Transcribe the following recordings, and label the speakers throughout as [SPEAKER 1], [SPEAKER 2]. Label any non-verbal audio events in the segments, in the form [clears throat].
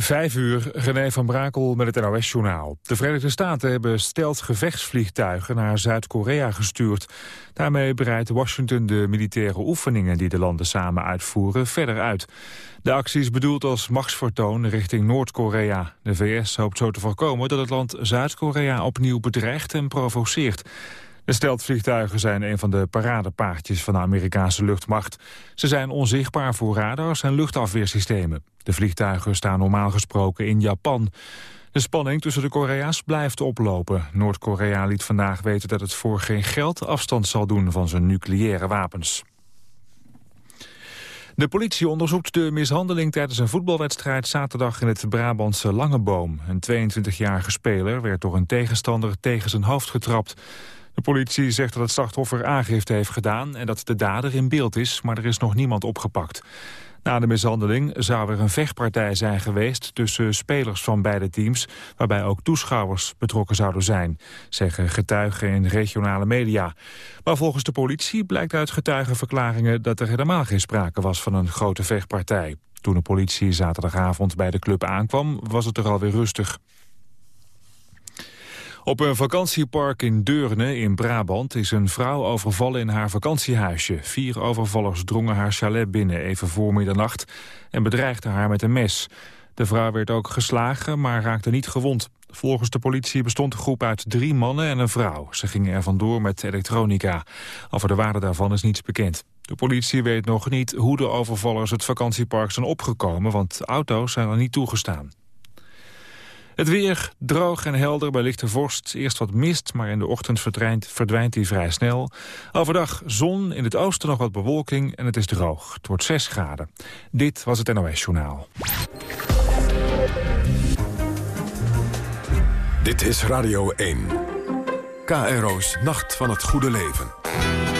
[SPEAKER 1] Vijf uur, René van Brakel met het NOS-journaal. De Verenigde Staten hebben stelt gevechtsvliegtuigen naar Zuid-Korea gestuurd. Daarmee breidt Washington de militaire oefeningen die de landen samen uitvoeren verder uit. De actie is bedoeld als machtsvertoon richting Noord-Korea. De VS hoopt zo te voorkomen dat het land Zuid-Korea opnieuw bedreigt en provoceert. De steltvliegtuigen zijn een van de paradepaardjes van de Amerikaanse luchtmacht. Ze zijn onzichtbaar voor radars en luchtafweersystemen. De vliegtuigen staan normaal gesproken in Japan. De spanning tussen de Korea's blijft oplopen. Noord-Korea liet vandaag weten dat het voor geen geld afstand zal doen van zijn nucleaire wapens. De politie onderzoekt de mishandeling tijdens een voetbalwedstrijd zaterdag in het Brabantse Langeboom. Een 22-jarige speler werd door een tegenstander tegen zijn hoofd getrapt. De politie zegt dat het slachtoffer aangifte heeft gedaan en dat de dader in beeld is, maar er is nog niemand opgepakt. Na de mishandeling zou er een vechtpartij zijn geweest tussen spelers van beide teams, waarbij ook toeschouwers betrokken zouden zijn, zeggen getuigen in regionale media. Maar volgens de politie blijkt uit getuigenverklaringen dat er helemaal geen sprake was van een grote vechtpartij. Toen de politie zaterdagavond bij de club aankwam, was het er alweer rustig. Op een vakantiepark in Deurne in Brabant is een vrouw overvallen in haar vakantiehuisje. Vier overvallers drongen haar chalet binnen even voor middernacht en bedreigden haar met een mes. De vrouw werd ook geslagen, maar raakte niet gewond. Volgens de politie bestond de groep uit drie mannen en een vrouw. Ze gingen er vandoor met elektronica. Over de waarde daarvan is niets bekend. De politie weet nog niet hoe de overvallers het vakantiepark zijn opgekomen... want auto's zijn er niet toegestaan. Het weer droog en helder bij lichte vorst. Eerst wat mist, maar in de ochtend verdwijnt, verdwijnt die vrij snel. Overdag zon, in het oosten nog wat bewolking en het is droog. Het wordt 6 graden. Dit was het NOS Journaal.
[SPEAKER 2] Dit is Radio 1. KRO's Nacht van het Goede Leven.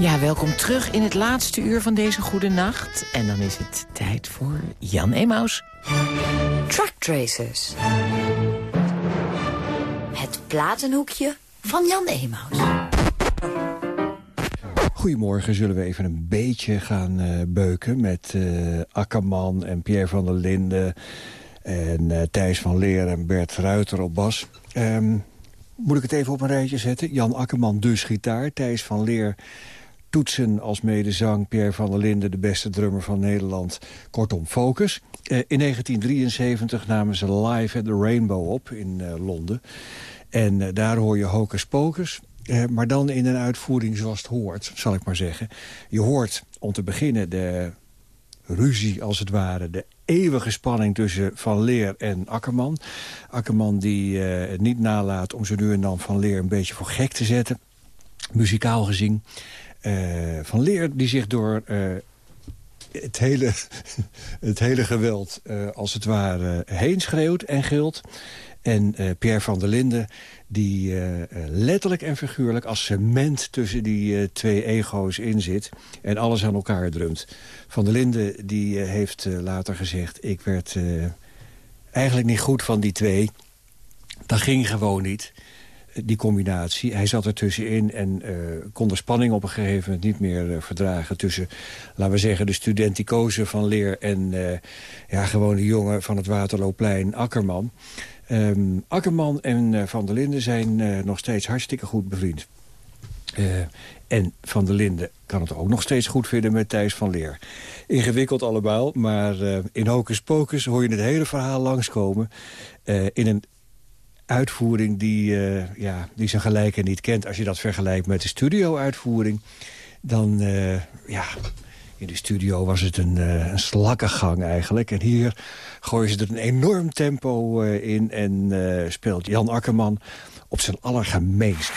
[SPEAKER 3] Ja, welkom terug in het laatste uur van deze goede nacht. En dan is het tijd voor Jan Emaus.
[SPEAKER 4] Truck Tracers. Het platenhoekje van Jan Emaus.
[SPEAKER 5] Goedemorgen, zullen we even een beetje gaan uh, beuken... met uh, Akkerman en Pierre van der Linden... en uh, Thijs van Leer en Bert Ruiter op bas. Um, moet ik het even op een rijtje zetten? Jan Akkerman dus gitaar, Thijs van Leer toetsen als medezang. Pierre van der Linden, de beste drummer van Nederland. Kortom, Focus. Uh, in 1973 namen ze live at the Rainbow op in uh, Londen. En uh, daar hoor je Hocus Pocus. maar dan in een uitvoering zoals het hoort, zal ik maar zeggen. Je hoort om te beginnen de ruzie als het ware. De eeuwige spanning tussen Van Leer en Akkerman. Akkerman die het niet nalaat om ze nu en dan Van Leer een beetje voor gek te zetten. Muzikaal gezien. Eh, van Leer die zich door eh, het, hele, [laughs] het hele geweld uh, als het ware heen schreeuwt en gilt. En Pierre van der Linden die letterlijk en figuurlijk als cement tussen die twee ego's in zit. En alles aan elkaar drumt. Van der Linden die heeft later gezegd... ik werd eigenlijk niet goed van die twee. Dat ging gewoon niet. Die combinatie. Hij zat er tussenin en uh, kon de spanning op een gegeven moment niet meer uh, verdragen... tussen, laten we zeggen, de studenticose van Leer... en uh, ja, gewoon de jongen van het Waterloopplein, Akkerman. Um, Akkerman en Van der Linden zijn nog steeds hartstikke goed bevriend. en Van der Linden kan het ook nog steeds goed vinden met Thijs van Leer. Ingewikkeld allemaal, maar in Hocus Pocus hoor je het hele verhaal langskomen... in een uitvoering die, uh, ja, die zijn gelijke niet kent. Als je dat vergelijkt met de studio-uitvoering... dan, uh, ja, in de studio was het een, uh, een slakkengang eigenlijk. En hier gooien ze er een enorm tempo in... en speelt Jan Akkerman op zijn allergemeenst.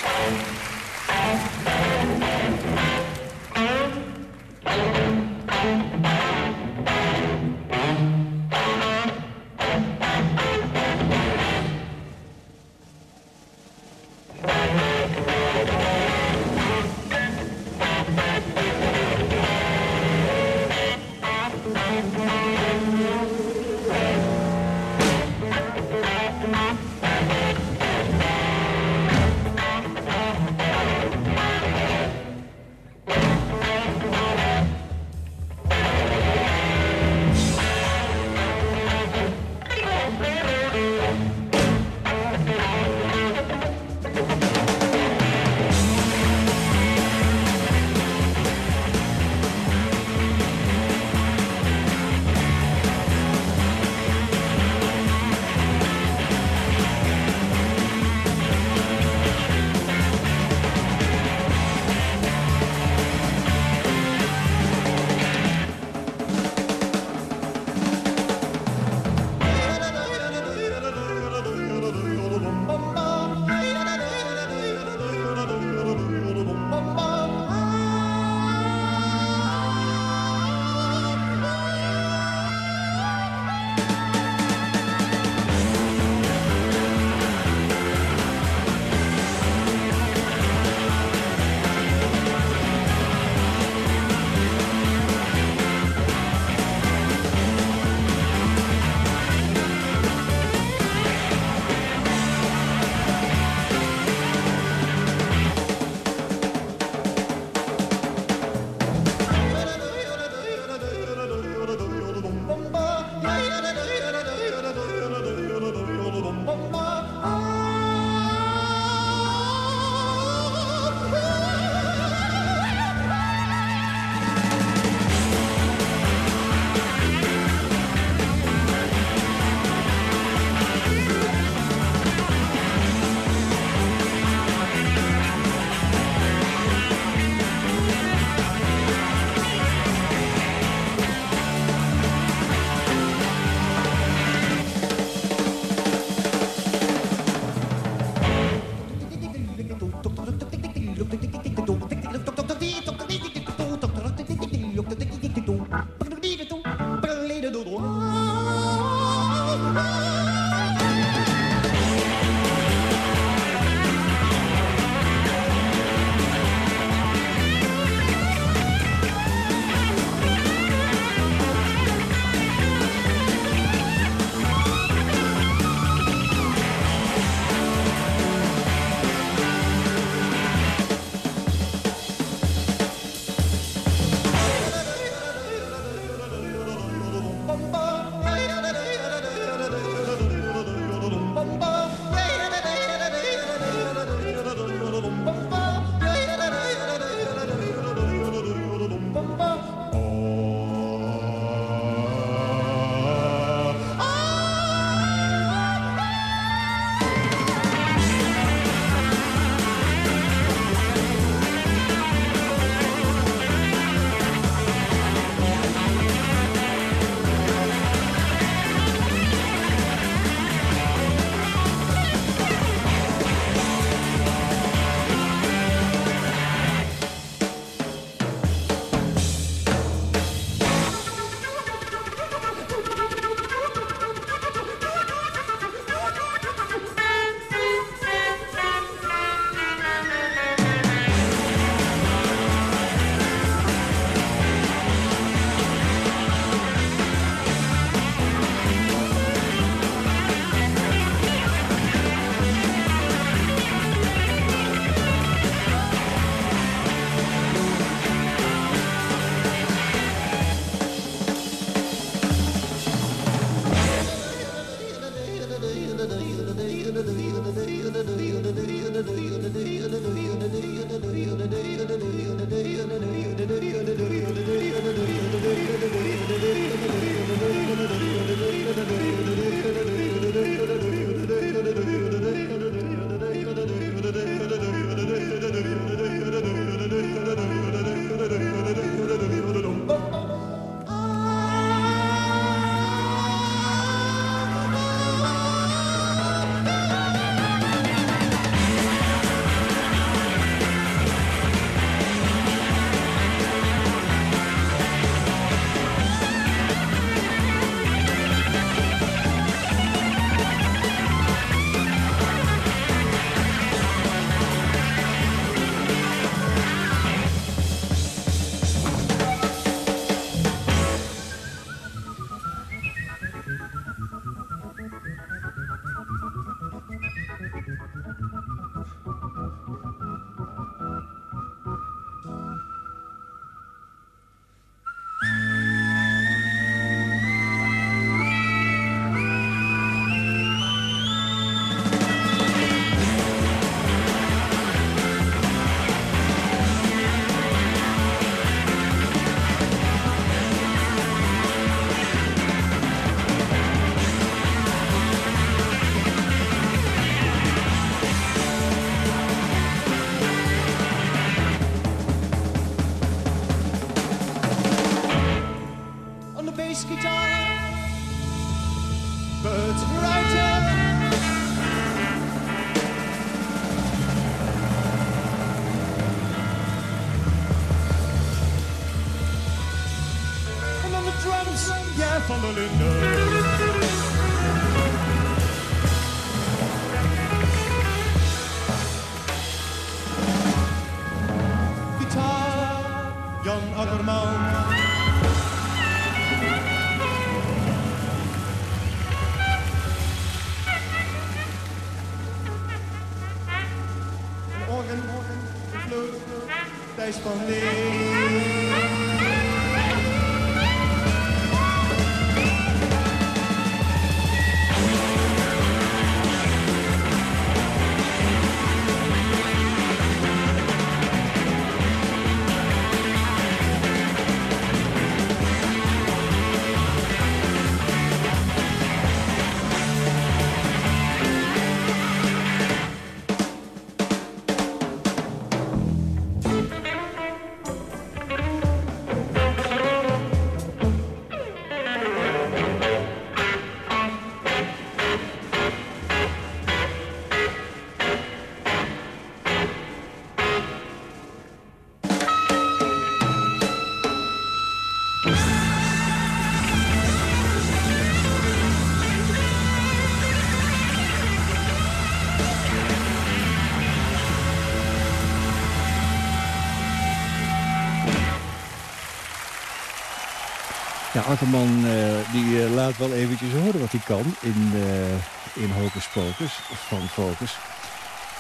[SPEAKER 6] Akkerman
[SPEAKER 5] eh, die, eh, laat wel eventjes horen wat hij kan in, eh in Hocus Pocus, van Focus.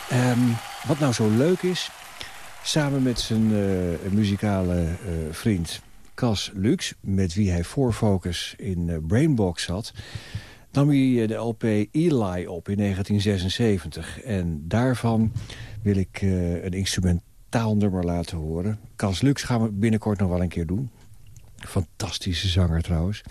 [SPEAKER 5] Ehm, wat nou zo leuk is, samen met zijn muzikale vriend Cas Lux... met wie hij voor Focus in Brainbox had... nam hij de LP Eli op in 1976. En daarvan wil ik een instrumentaal nummer laten horen. Cas Lux gaan we binnenkort nog wel een keer doen. Fantastische zanger trouwens.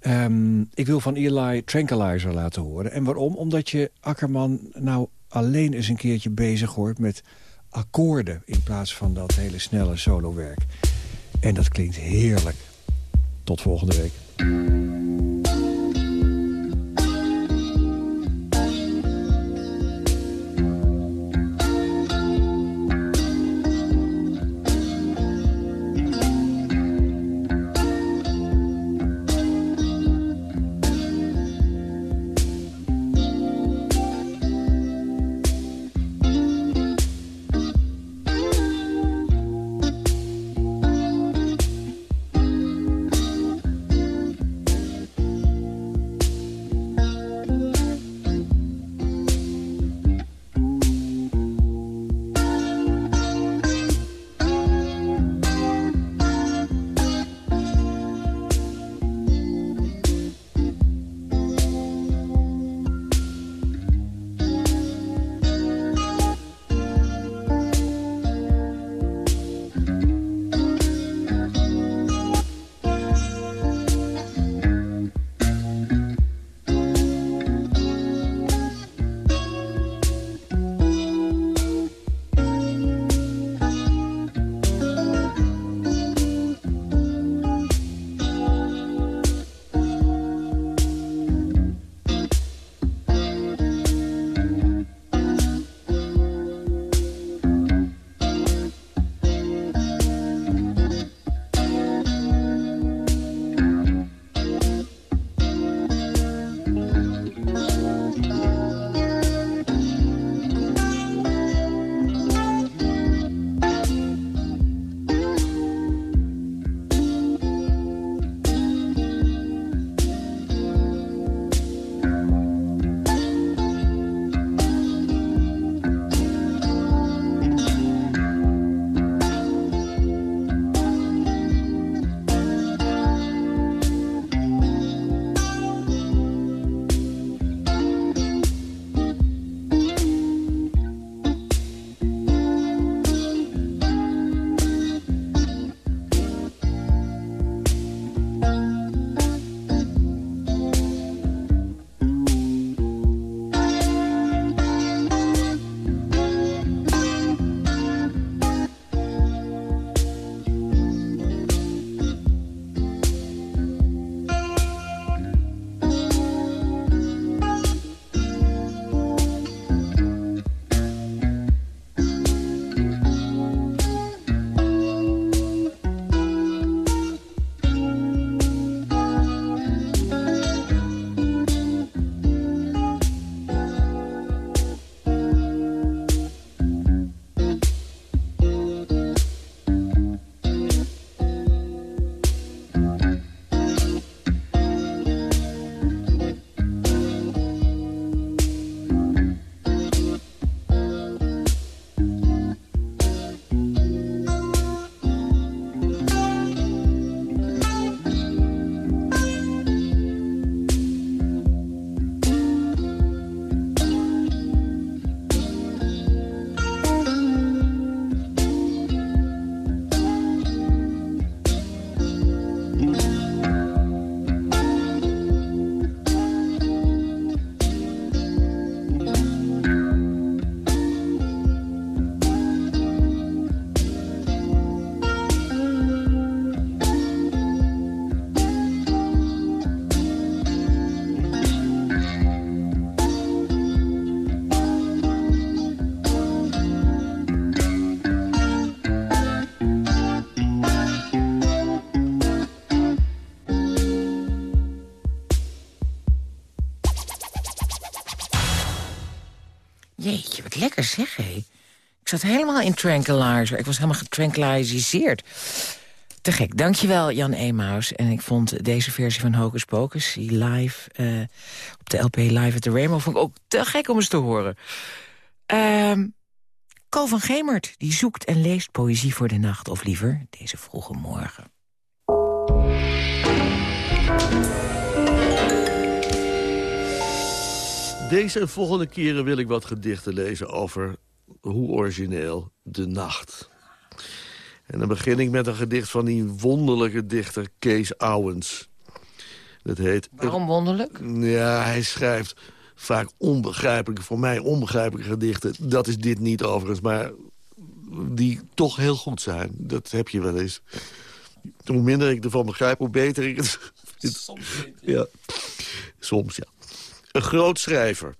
[SPEAKER 5] Ehm, ik wil van Eli Tranquilizer laten horen. En waarom? Omdat je Akkerman nou alleen eens een keertje bezig hoort met akkoorden... in plaats van dat hele snelle solowerk. En dat klinkt heerlijk. Tot volgende week.
[SPEAKER 3] Zeg, hé. Ik zat helemaal in Tranquilizer. Ik was helemaal getranquiliseerd. Te gek. Dankjewel, Jan Emaus. En ik vond deze versie van Hocus Pocus, die live... Uh, op de LP Live at the Rainbow, vond ik ook te gek om eens te horen. Um, Ko van Gemert, die zoekt en leest poëzie voor de nacht. Of liever, deze vroege morgen.
[SPEAKER 7] Deze en volgende keren wil ik wat gedichten lezen over hoe origineel de nacht. En dan begin ik met een gedicht van die wonderlijke dichter Kees Owens. Dat heet...
[SPEAKER 3] Waarom wonderlijk?
[SPEAKER 7] Ja, hij schrijft vaak onbegrijpelijke, voor mij onbegrijpelijke gedichten. Dat is dit niet overigens, maar die toch heel goed zijn. Dat heb je wel eens. Hoe minder ik ervan begrijp, hoe beter ik het...
[SPEAKER 3] Soms
[SPEAKER 7] Ja, soms ja. Een groot schrijver.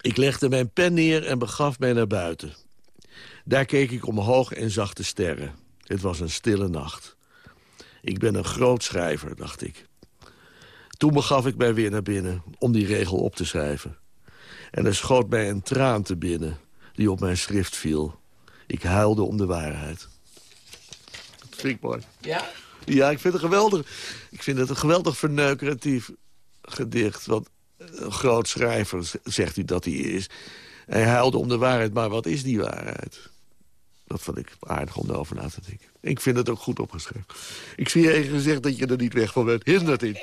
[SPEAKER 7] Ik legde mijn pen neer en begaf mij naar buiten. Daar keek ik omhoog en zag de sterren. Het was een stille nacht. Ik ben een groot schrijver, dacht ik. Toen begaf ik mij weer naar binnen om die regel op te schrijven. En er schoot mij een traan te binnen die op mijn schrift viel. Ik huilde om de waarheid. Dat vind ik mooi.
[SPEAKER 3] Ja?
[SPEAKER 7] Ja, ik vind het geweldig. Ik vind het een geweldig verneukeratief gedicht. Want groot schrijver, zegt hij dat hij is. Hij huilde om de waarheid, maar wat is die waarheid? Dat vond ik aardig om erover na te denken. Ik vind het ook goed opgeschreven. Ik zie je gezegd dat je er niet weg van bent. Hindert in.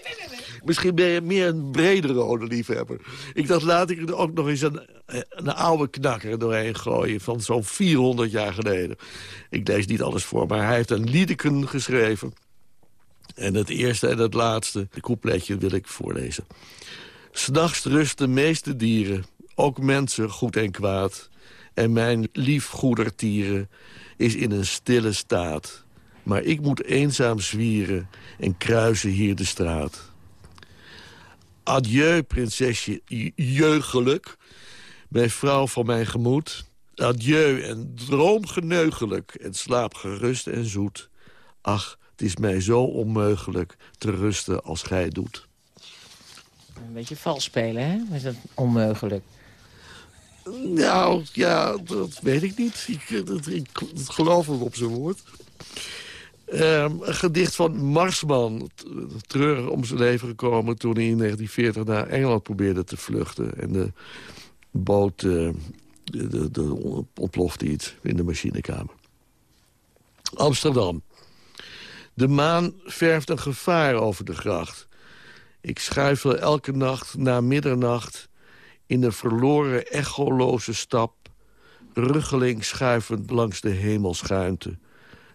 [SPEAKER 7] Misschien ben je meer een bredere rodeliefhebber. Ik dacht, laat ik er ook nog eens een, een oude knakker doorheen gooien... van zo'n 400 jaar geleden. Ik lees niet alles voor, maar hij heeft een liedeken geschreven. En het eerste en het laatste, de coupletje, wil ik voorlezen. S'nachts rusten meeste dieren, ook mensen goed en kwaad. En mijn lief goedertieren is in een stille staat. Maar ik moet eenzaam zwieren en kruisen hier de straat. Adieu, prinsesje jeugelijk, mijn vrouw van mijn gemoed. Adieu en droom geneugelijk en slaap gerust en zoet. Ach, het is mij zo onmogelijk te rusten als gij doet.
[SPEAKER 3] Een beetje vals spelen, hè? Is dat onmogelijk?
[SPEAKER 7] Nou, ja, dat weet ik niet. Ik, dat, ik, geloof hem op zijn woord. Um, een gedicht van Marsman. Treurig om zijn leven gekomen toen hij in 1940 naar Engeland probeerde te vluchten. En de boot uh, de, de, de ontplofte iets in de machinekamer. Amsterdam. De maan verft een gevaar over de gracht. Ik schuifel elke nacht na middernacht... in de verloren echoloze stap... ruggeling schuivend langs de hemelschuimte...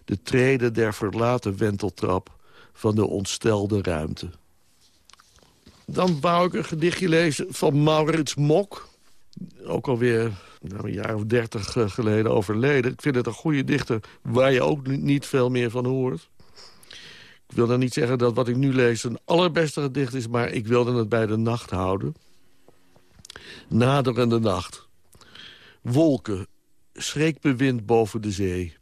[SPEAKER 7] de treden der verlaten wenteltrap van de ontstelde ruimte. Dan wou ik een gedichtje lezen van Maurits Mok. Ook alweer nou, een jaar of dertig eh, geleden overleden. Ik vind het een goede dichter waar je ook niet veel meer van hoort. Ik wil dan niet zeggen dat wat ik nu lees een allerbeste gedicht is... maar ik wilde het bij de nacht houden. Naderende nacht. Wolken, schrikbewind boven de zee.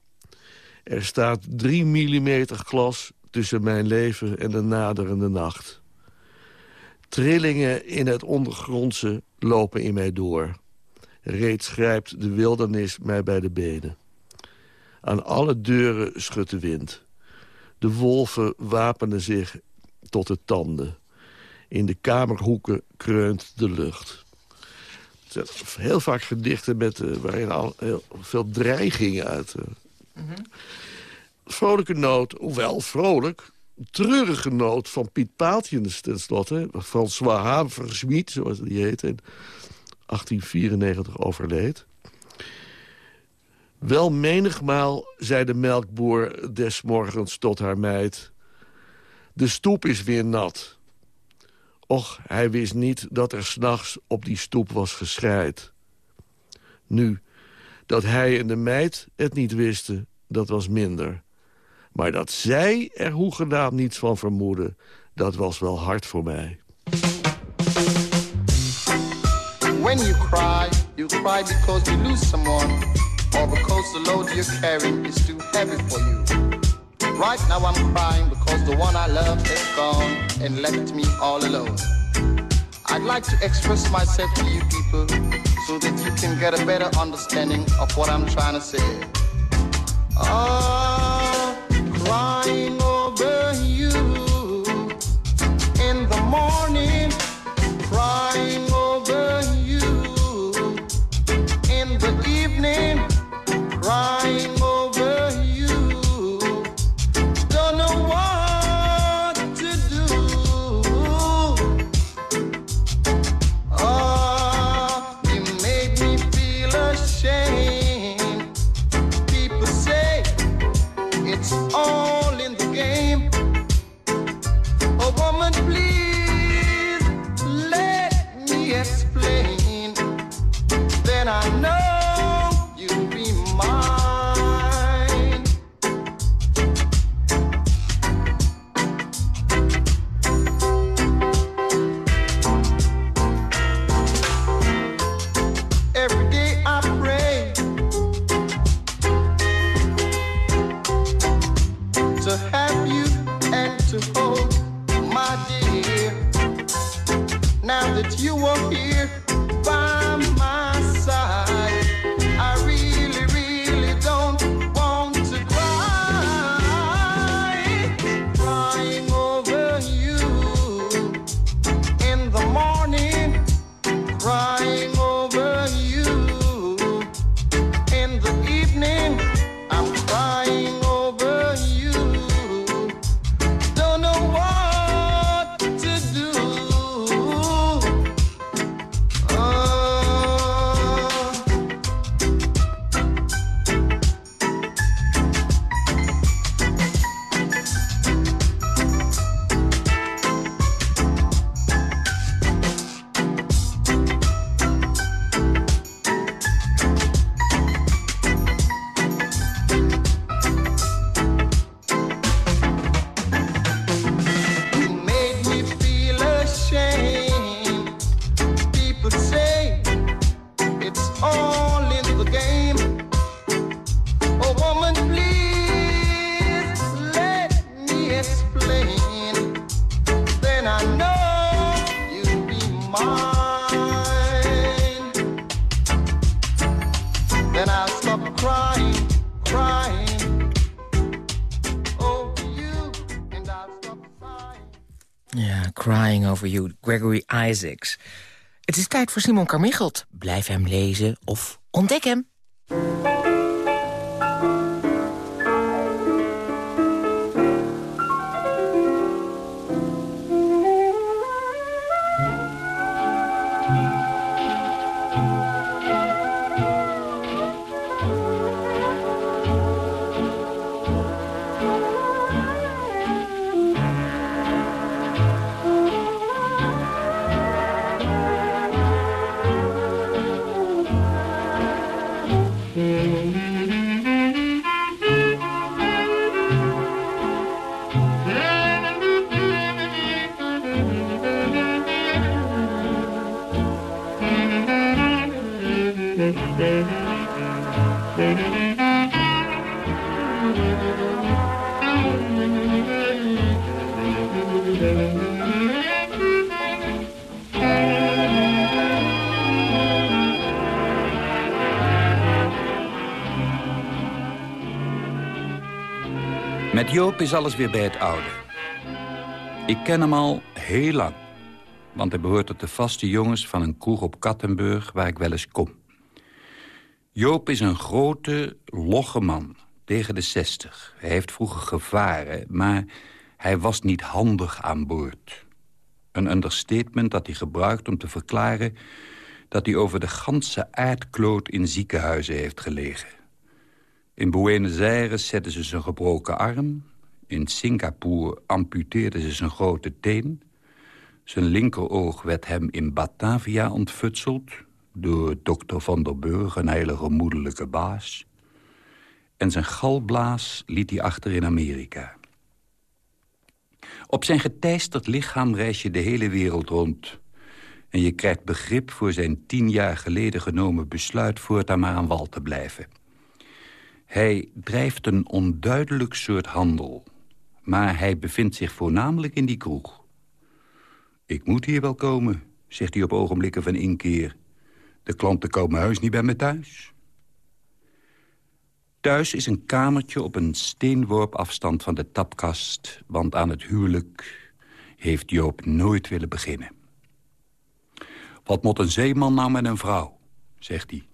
[SPEAKER 7] Er staat drie millimeter glas tussen mijn leven en de naderende nacht. Trillingen in het ondergrondse lopen in mij door. Reeds grijpt de wildernis mij bij de benen. Aan alle deuren schudt de wind. De wolven wapenen zich tot de tanden. In de kamerhoeken kreunt de lucht. Het zijn heel vaak gedichten met, uh, waarin al heel veel dreigingen uit. Uh. Vrolijke noot, hoewel vrolijk, treurige noot van Piet Paaltje tenslotte. François Haversmiet, zoals die heet, in 1894 overleed. Wel menigmaal, zei de melkboer des morgens tot haar meid... de stoep is weer nat. Och, hij wist niet dat er s'nachts op die stoep was geschreid. Nu, dat hij en de meid het niet wisten, dat was minder. Maar dat zij er hoegenaamd niets van vermoeden... dat was wel hard voor mij.
[SPEAKER 8] When you cry, you cry because you lose someone... or because the load you're carrying is too heavy for you. Right now I'm crying because the one I love is gone and left me all alone. I'd like to express myself to you people so that you can get a better understanding of what I'm trying to say. Ah, crying
[SPEAKER 3] Gregory Isaacs. Het is tijd voor Simon Carmichelt. Blijf hem lezen of ontdek hem.
[SPEAKER 9] Joop is alles weer bij het oude. Ik ken hem al heel lang. Want hij behoort tot de vaste jongens van een kroeg op Kattenburg... waar ik wel eens kom. Joop is een grote, logge man, tegen de zestig. Hij heeft vroeger gevaren, maar hij was niet handig aan boord. Een understatement dat hij gebruikt om te verklaren... dat hij over de ganse aardkloot in ziekenhuizen heeft gelegen. In Buenos Aires zetten ze zijn gebroken arm. In Singapore amputeerden ze zijn grote teen. Zijn linkeroog werd hem in Batavia ontfutseld... door dokter Van der Burg, een hele gemoedelijke baas. En zijn galblaas liet hij achter in Amerika. Op zijn geteisterd lichaam reis je de hele wereld rond... en je krijgt begrip voor zijn tien jaar geleden genomen besluit... voortaan maar aan wal te blijven. Hij drijft een onduidelijk soort handel... maar hij bevindt zich voornamelijk in die kroeg. Ik moet hier wel komen, zegt hij op ogenblikken van inkeer. De klanten komen huis niet bij me thuis. Thuis is een kamertje op een steenworp afstand van de tapkast... want aan het huwelijk heeft Joop nooit willen beginnen. Wat moet een zeeman nou met een vrouw, zegt hij.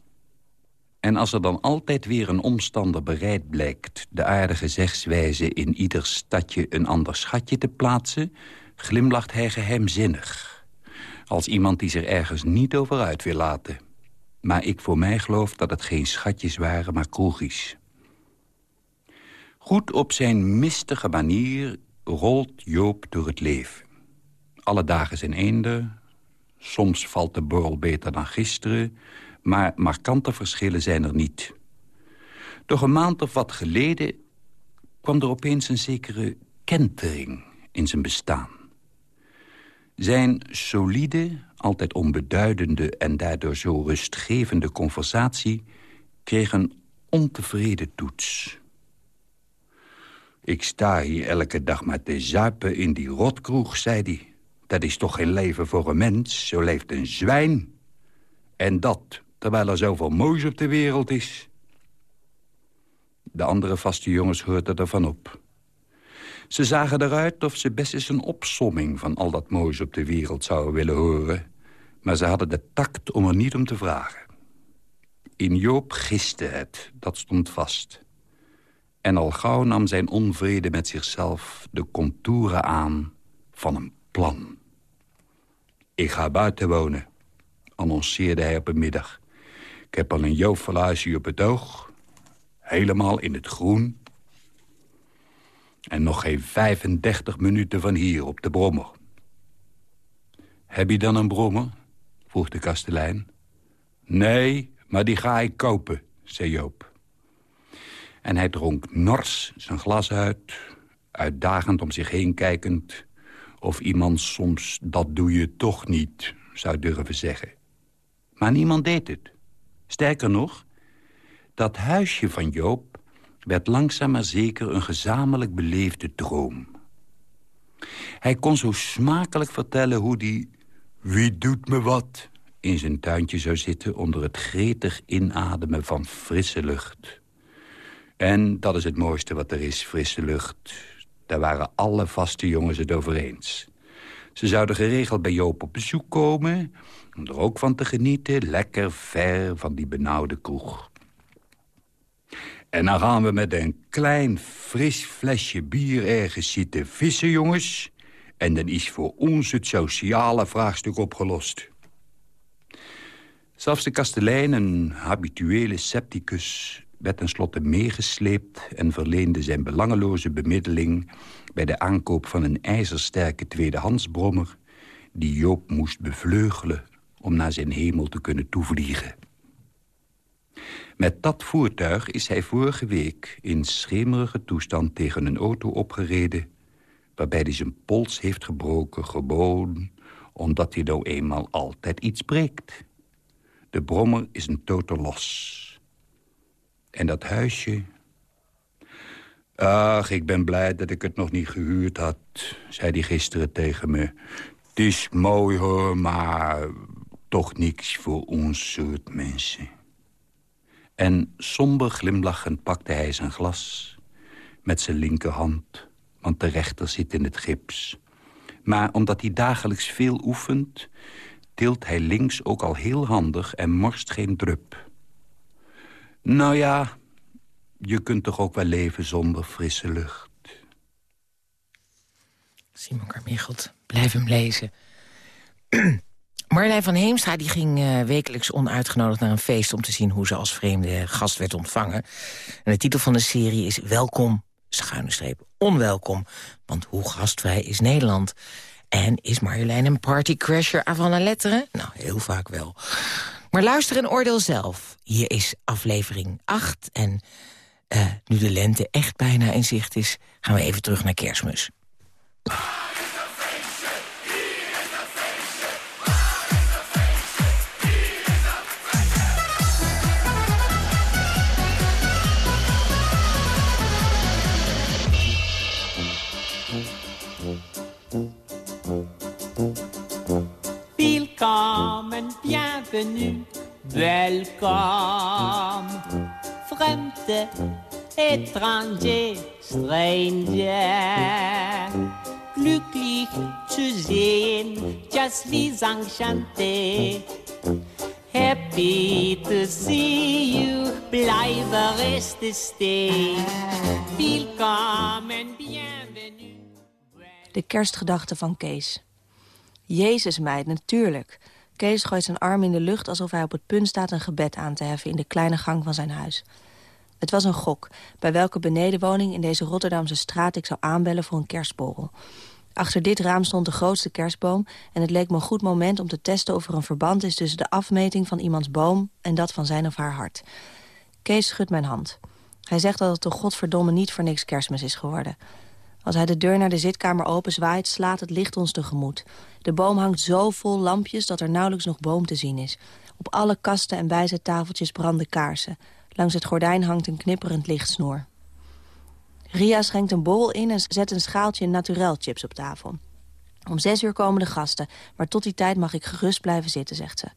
[SPEAKER 9] En als er dan altijd weer een omstander bereid blijkt... de aardige zegswijze in ieder stadje een ander schatje te plaatsen... glimlacht hij geheimzinnig. Als iemand die zich ergens niet over uit wil laten. Maar ik voor mij geloof dat het geen schatjes waren, maar kroegjes. Goed op zijn mistige manier rolt Joop door het leven. Alle dagen zijn eender. Soms valt de borrel beter dan gisteren. Maar markante verschillen zijn er niet. Doch een maand of wat geleden kwam er opeens een zekere kentering in zijn bestaan. Zijn solide, altijd onbeduidende en daardoor zo rustgevende conversatie... kreeg een ontevreden toets. Ik sta hier elke dag met te zuipen in die rotkroeg, zei hij. Dat is toch geen leven voor een mens, zo leeft een zwijn. En dat, terwijl er zoveel moois op de wereld is. De andere vaste jongens hoorden ervan op. Ze zagen eruit of ze best eens een opsomming van al dat moois op de wereld zouden willen horen. Maar ze hadden de tact om er niet om te vragen. In Joop giste het, dat stond vast. En al gauw nam zijn onvrede met zichzelf de contouren aan van een plan. Ik ga buiten wonen, annonceerde hij op een middag. Ik heb al een joofvaluisje op het oog. Helemaal in het groen. En nog geen 35 minuten van hier op de brommer. Heb je dan een brommer? vroeg de kastelein. Nee, maar die ga ik kopen, zei Joop. En hij dronk nors zijn glas uit, uitdagend om zich heen kijkend... of iemand soms dat doe je toch niet zou durven zeggen. Maar niemand deed het. Sterker nog, dat huisje van Joop werd langzaam maar zeker een gezamenlijk beleefde droom. Hij kon zo smakelijk vertellen hoe die wie doet me wat in zijn tuintje zou zitten... onder het gretig inademen van frisse lucht. En dat is het mooiste wat er is, frisse lucht. Daar waren alle vaste jongens het over eens. Ze zouden geregeld bij Joop op bezoek komen... om er ook van te genieten, lekker ver van die benauwde kroeg. En dan gaan we met een klein fris flesje bier ergens zitten vissen, jongens... en dan is voor ons het sociale vraagstuk opgelost. Zelfs de kastelein, een habituele scepticus werd tenslotte meegesleept... en verleende zijn belangeloze bemiddeling... bij de aankoop van een ijzersterke tweedehandsbrommer... die Joop moest bevleugelen om naar zijn hemel te kunnen toevliegen. Met dat voertuig is hij vorige week in schemerige toestand tegen een auto opgereden... waarbij hij zijn pols heeft gebroken, gewoon omdat hij nou eenmaal altijd iets breekt. De brommer is een totaal los. En dat huisje... Ach, ik ben blij dat ik het nog niet gehuurd had, zei hij gisteren tegen me. Het is mooi hoor, maar toch niks voor ons soort mensen. En somber glimlachend pakte hij zijn glas met zijn linkerhand, want de rechter zit in het gips. Maar omdat hij dagelijks veel oefent, tilt hij links ook al heel handig en morst geen drup. Nou ja, je kunt toch ook wel leven zonder frisse lucht.
[SPEAKER 3] Simon Carmichelt, blijf hem lezen. [clears throat] Marlijn van Heemstra die ging uh, wekelijks onuitgenodigd naar een feest... om te zien hoe ze als vreemde gast werd ontvangen. En de titel van de serie is Welkom, schuine streep, onwelkom. Want hoe gastvrij is Nederland? En is Marjolein een partycrasher avant la lettre? Nou, heel vaak wel. Maar luister en oordeel zelf. Hier is aflevering 8 en uh, nu de lente echt bijna in zicht is... gaan we even terug naar kerstmis.
[SPEAKER 10] Welcome and bienvenue, welcome. Fremde, étranger, stranger. Glücklich zu sehen, just wie enchanté. Happy to see you, blijven rusten stay. Welcome and bienvenue.
[SPEAKER 11] De kerstgedachte van Kees. Jezus meid, natuurlijk. Kees gooit zijn arm in de lucht alsof hij op het punt staat een gebed aan te heffen in de kleine gang van zijn huis. Het was een gok, bij welke benedenwoning in deze Rotterdamse straat ik zou aanbellen voor een kerstborrel. Achter dit raam stond de grootste kerstboom en het leek me een goed moment om te testen of er een verband is tussen de afmeting van iemands boom en dat van zijn of haar hart. Kees schudt mijn hand. Hij zegt dat het toch godverdomme niet voor niks kerstmis is geworden. Als hij de deur naar de zitkamer openzwaait, slaat het licht ons tegemoet. De boom hangt zo vol lampjes dat er nauwelijks nog boom te zien is. Op alle kasten en bijzettafeltjes branden kaarsen. Langs het gordijn hangt een knipperend lichtsnoer. Ria schenkt een bol in en zet een schaaltje naturel chips op tafel. Om zes uur komen de gasten, maar tot die tijd mag ik gerust blijven zitten, zegt ze.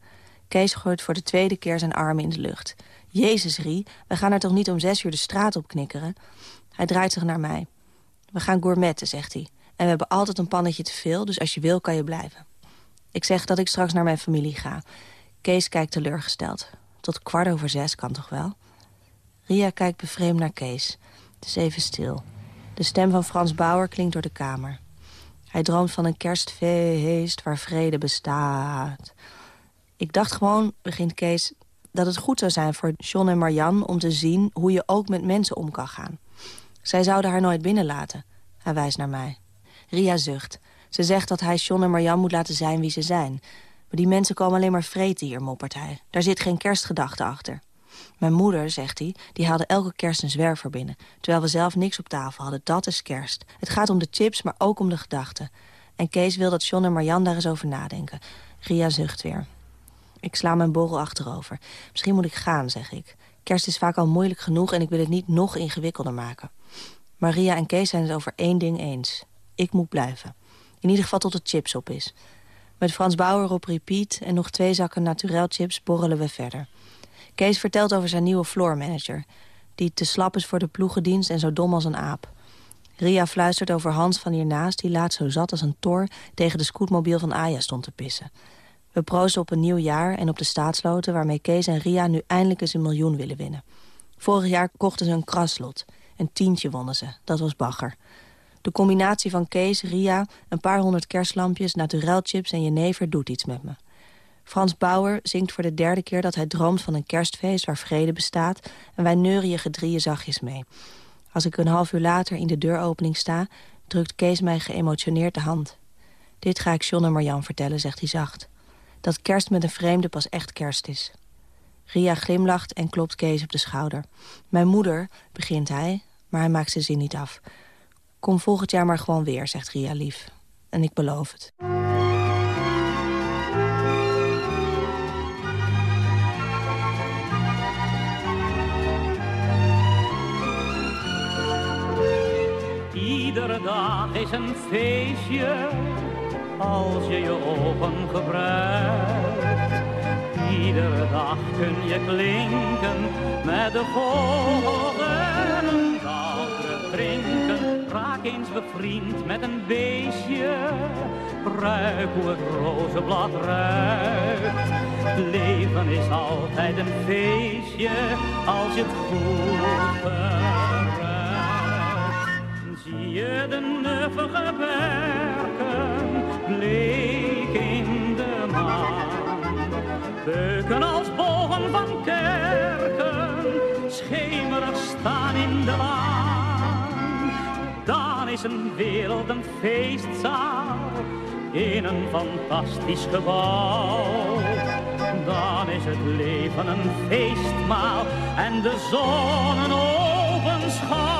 [SPEAKER 11] Kees gooit voor de tweede keer zijn armen in de lucht. Jezus, Rie, we gaan er toch niet om zes uur de straat op knikkeren? Hij draait zich naar mij. We gaan gourmetten, zegt hij. En we hebben altijd een pannetje te veel, dus als je wil kan je blijven. Ik zeg dat ik straks naar mijn familie ga. Kees kijkt teleurgesteld. Tot kwart over zes kan toch wel? Ria kijkt bevreemd naar Kees. Het is even stil. De stem van Frans Bauer klinkt door de kamer. Hij droomt van een kerstfeest waar vrede bestaat. Ik dacht gewoon, begint Kees, dat het goed zou zijn voor John en Marianne... om te zien hoe je ook met mensen om kan gaan. Zij zouden haar nooit binnenlaten. Hij wijst naar mij. Ria zucht. Ze zegt dat hij John en Marjan moet laten zijn wie ze zijn. Maar die mensen komen alleen maar vreten hier, moppert hij. Daar zit geen kerstgedachte achter. Mijn moeder, zegt hij, die haalde elke kerst een zwerver binnen... terwijl we zelf niks op tafel hadden. Dat is kerst. Het gaat om de chips, maar ook om de gedachten. En Kees wil dat John en Marjan daar eens over nadenken. Ria zucht weer. Ik sla mijn borrel achterover. Misschien moet ik gaan, zeg ik. Kerst is vaak al moeilijk genoeg en ik wil het niet nog ingewikkelder maken. Maria en Kees zijn het over één ding eens. Ik moet blijven. In ieder geval tot de chips op is. Met Frans Bauer op repeat en nog twee zakken naturel chips borrelen we verder. Kees vertelt over zijn nieuwe floormanager... die te slap is voor de ploegendienst en zo dom als een aap. Ria fluistert over Hans van hiernaast... die laat zo zat als een tor tegen de scootmobiel van Aya stond te pissen. We proosten op een nieuw jaar en op de staatsloten... waarmee Kees en Ria nu eindelijk eens een miljoen willen winnen. Vorig jaar kochten ze een kraslot. Een tientje wonnen ze. Dat was bagger. De combinatie van Kees, Ria, een paar honderd kerstlampjes... naturelchips en jenever doet iets met me. Frans Bauer zingt voor de derde keer dat hij droomt van een kerstfeest... waar vrede bestaat en wij neurien gedrieën zachtjes mee. Als ik een half uur later in de deuropening sta... drukt Kees mij geëmotioneerd de hand. Dit ga ik John en Marjan vertellen, zegt hij zacht. Dat kerst met een vreemde pas echt kerst is. Ria glimlacht en klopt Kees op de schouder. Mijn moeder, begint hij, maar hij maakt zijn zin niet af. Kom volgend jaar maar gewoon weer, zegt Ria lief. En ik beloof het.
[SPEAKER 12] Iedere dag is een feestje als je je ogen gebruikt. Iedere dag kun je klinken met de. Koud drinken, raak eens bevriend met een beestje. Ruik hoe het rozenblad ruikt. Leven is altijd een feestje als je het goed je de nuffige berken, bleek in de maan. Beuken als bogen van kerken, schemerig staan in de laan. Dan is een wereld een feestzaal, in een fantastisch gebouw. Dan is het leven een feestmaal en de zon een open schouw.